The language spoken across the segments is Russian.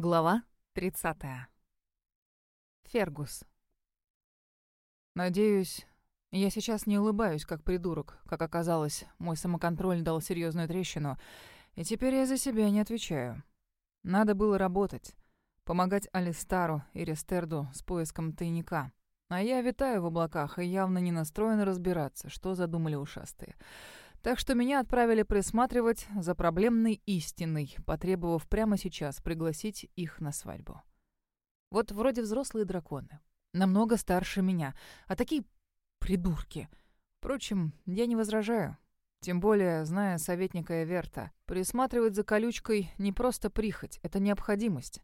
Глава 30. Фергус. Надеюсь, я сейчас не улыбаюсь, как придурок. Как оказалось, мой самоконтроль дал серьезную трещину, и теперь я за себя не отвечаю. Надо было работать, помогать Алистару и Рестерду с поиском тайника. А я витаю в облаках и явно не настроен разбираться, что задумали ушастые. Так что меня отправили присматривать за проблемной истиной, потребовав прямо сейчас пригласить их на свадьбу. Вот вроде взрослые драконы, намного старше меня, а такие придурки. Впрочем, я не возражаю. Тем более, зная советника Эверта, присматривать за колючкой не просто прихоть, это необходимость.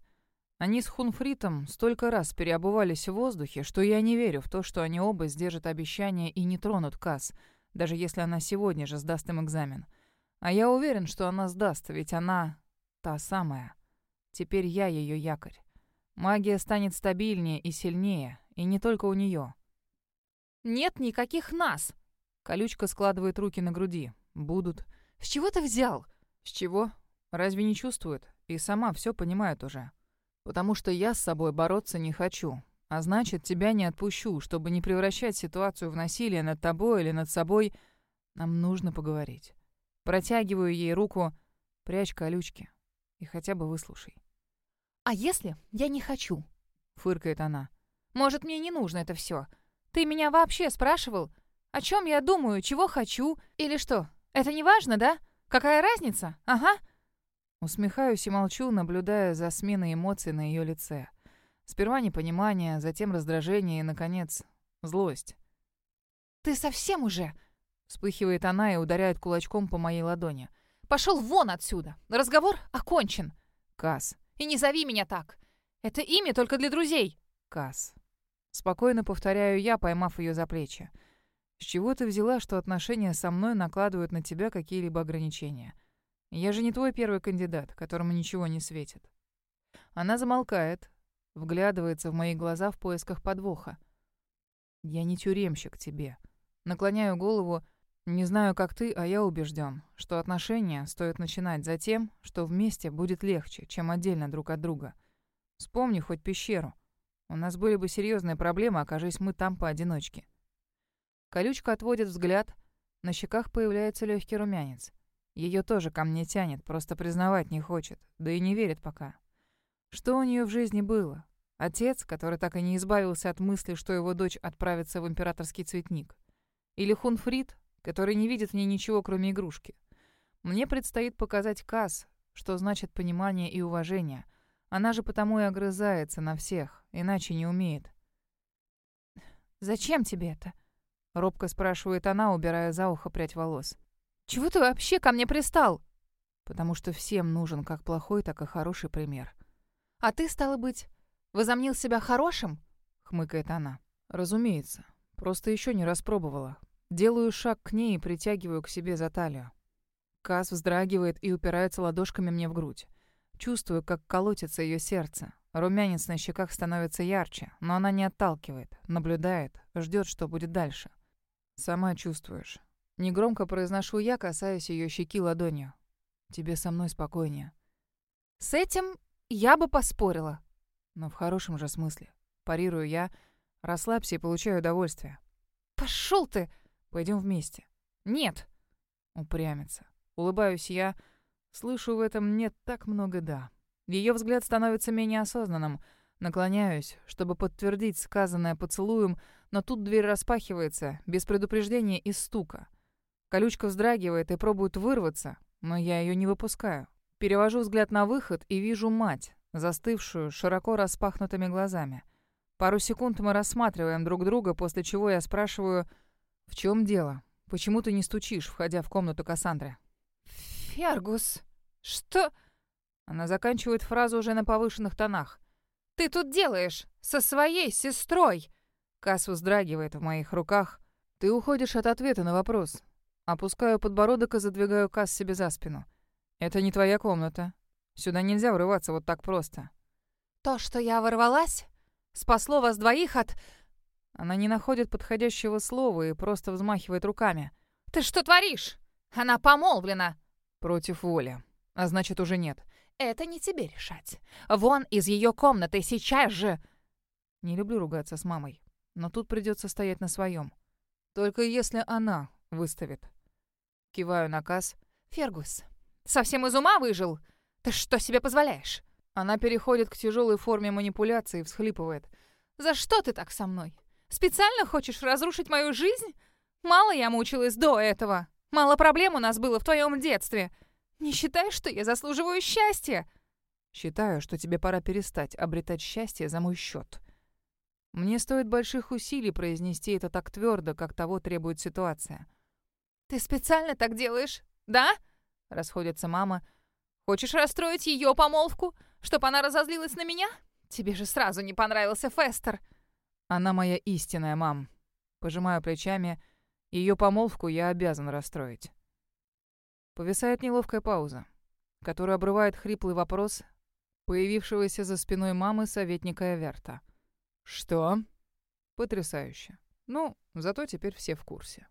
Они с Хунфритом столько раз переобувались в воздухе, что я не верю в то, что они оба сдержат обещание и не тронут Касс — даже если она сегодня же сдаст им экзамен. А я уверен, что она сдаст, ведь она та самая. Теперь я ее якорь. Магия станет стабильнее и сильнее, и не только у нее. «Нет никаких нас!» Колючка складывает руки на груди. «Будут». «С чего ты взял?» «С чего? Разве не чувствует? И сама все понимает уже. Потому что я с собой бороться не хочу. А значит, тебя не отпущу, чтобы не превращать ситуацию в насилие над тобой или над собой. Нам нужно поговорить. Протягиваю ей руку. Прячь колючки. И хотя бы выслушай. «А если я не хочу?» — фыркает она. «Может, мне не нужно это все? Ты меня вообще спрашивал? О чем я думаю, чего хочу? Или что? Это не важно, да? Какая разница? Ага». Усмехаюсь и молчу, наблюдая за сменой эмоций на ее лице. Сперва непонимание, затем раздражение и, наконец, злость. «Ты совсем уже?» Вспыхивает она и ударяет кулачком по моей ладони. «Пошел вон отсюда! Разговор окончен!» «Касс!» «И не зови меня так! Это имя только для друзей!» «Касс!» Спокойно повторяю я, поймав ее за плечи. «С чего ты взяла, что отношения со мной накладывают на тебя какие-либо ограничения? Я же не твой первый кандидат, которому ничего не светит». Она замолкает, Вглядывается в мои глаза в поисках подвоха. «Я не тюремщик тебе». Наклоняю голову. Не знаю, как ты, а я убежден, что отношения стоит начинать за тем, что вместе будет легче, чем отдельно друг от друга. Вспомни хоть пещеру. У нас были бы серьезные проблемы, окажись мы там поодиночке. Колючка отводит взгляд. На щеках появляется легкий румянец. Ее тоже ко мне тянет, просто признавать не хочет, да и не верит пока. Что у нее в жизни было? Отец, который так и не избавился от мысли, что его дочь отправится в императорский цветник? Или Хунфрид, который не видит в ней ничего, кроме игрушки? Мне предстоит показать Касс, что значит понимание и уважение. Она же потому и огрызается на всех, иначе не умеет. «Зачем тебе это?» — робко спрашивает она, убирая за ухо прядь волос. «Чего ты вообще ко мне пристал?» «Потому что всем нужен как плохой, так и хороший пример». «А ты, стало быть, возомнил себя хорошим?» — хмыкает она. «Разумеется. Просто еще не распробовала. Делаю шаг к ней и притягиваю к себе за талию. Каз вздрагивает и упирается ладошками мне в грудь. Чувствую, как колотится ее сердце. Румянец на щеках становится ярче, но она не отталкивает, наблюдает, ждет, что будет дальше. «Сама чувствуешь». Негромко произношу я, касаясь ее щеки ладонью. «Тебе со мной спокойнее». «С этим я бы поспорила. Но в хорошем же смысле. Парирую я. Расслабься и получаю удовольствие. Пошел ты! Пойдем вместе. Нет. Упрямится. Улыбаюсь я. Слышу в этом нет так много «да». Ее взгляд становится менее осознанным. Наклоняюсь, чтобы подтвердить сказанное поцелуем, но тут дверь распахивается, без предупреждения и стука. Колючка вздрагивает и пробует вырваться, но я ее не выпускаю. Перевожу взгляд на выход и вижу мать, застывшую широко распахнутыми глазами. Пару секунд мы рассматриваем друг друга, после чего я спрашиваю, «В чем дело? Почему ты не стучишь, входя в комнату Кассандры?» «Фергус, что...» Она заканчивает фразу уже на повышенных тонах. «Ты тут делаешь? Со своей сестрой?» Касс вздрагивает в моих руках. «Ты уходишь от ответа на вопрос». Опускаю подбородок и задвигаю Касс себе за спину. «Это не твоя комната. Сюда нельзя врываться вот так просто». «То, что я ворвалась, спасло вас двоих от...» Она не находит подходящего слова и просто взмахивает руками. «Ты что творишь? Она помолвлена!» «Против воли. А значит, уже нет». Это не тебе решать. Вон из ее комнаты сейчас же!» Не люблю ругаться с мамой, но тут придется стоять на своем. Только если она выставит. Киваю наказ. «Фергус, совсем из ума выжил? Ты что себе позволяешь?» Она переходит к тяжелой форме манипуляции и всхлипывает. «За что ты так со мной? Специально хочешь разрушить мою жизнь? Мало я мучилась до этого. Мало проблем у нас было в твоем детстве. Не считаешь, что я заслуживаю счастья?» «Считаю, что тебе пора перестать обретать счастье за мой счет. Мне стоит больших усилий произнести это так твердо, как того требует ситуация. «Ты специально так делаешь, да?» — расходится мама. «Хочешь расстроить ее помолвку, чтобы она разозлилась на меня? Тебе же сразу не понравился Фестер». «Она моя истинная, мам». Пожимаю плечами. Ее помолвку я обязан расстроить. Повисает неловкая пауза, которую обрывает хриплый вопрос появившегося за спиной мамы советника Эверта. «Что?» «Потрясающе. Ну, зато теперь все в курсе».